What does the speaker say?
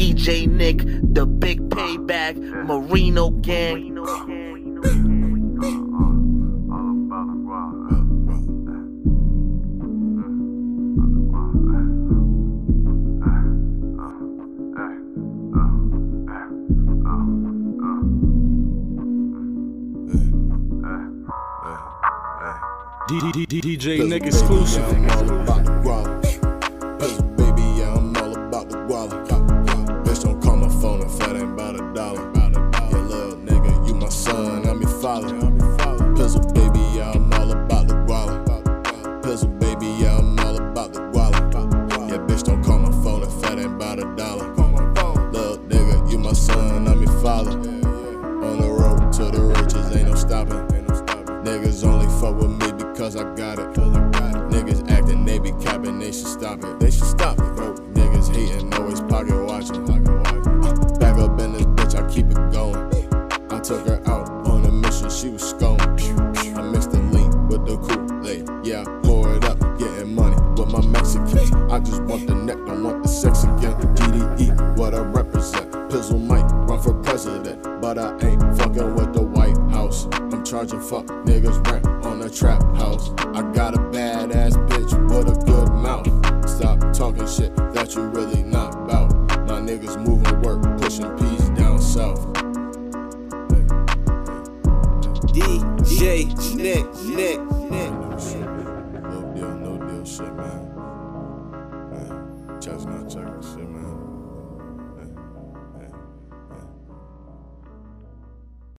DJ Nick, the big payback, Marino gang. DJ Nick exclusive. Dollar. Yeah, little nigga, you my son, I'm your father. Pizzle, baby, yeah, I'm all about the guala. Pizzle, baby, yeah, I'm all about the guala. Yeah, bitch, don't call my phone if that ain't about a dollar. Little nigga, you my son, I'm your father. On the road to the riches, ain't no stopping. Niggas only fuck with me because I got it. Niggas acting, they be capping, they should stop it. They should stop she was scone. I mixed the lean with the Kool-Aid. Yeah, pour it up, getting money with my Mexicans. I just want the neck, don't want the sex again. GDE, what I represent. Pizzle might run for president, but I ain't fucking with the White House. I'm charging fuck niggas rent on a trap house. I got a badass bitch with a good mouth. Stop talking shit that you really not about. My niggas moving work, pushing peas down south. DJ Nick, Nick, Nick. No deal, no deal shit, man. man chestnut checker shit, man.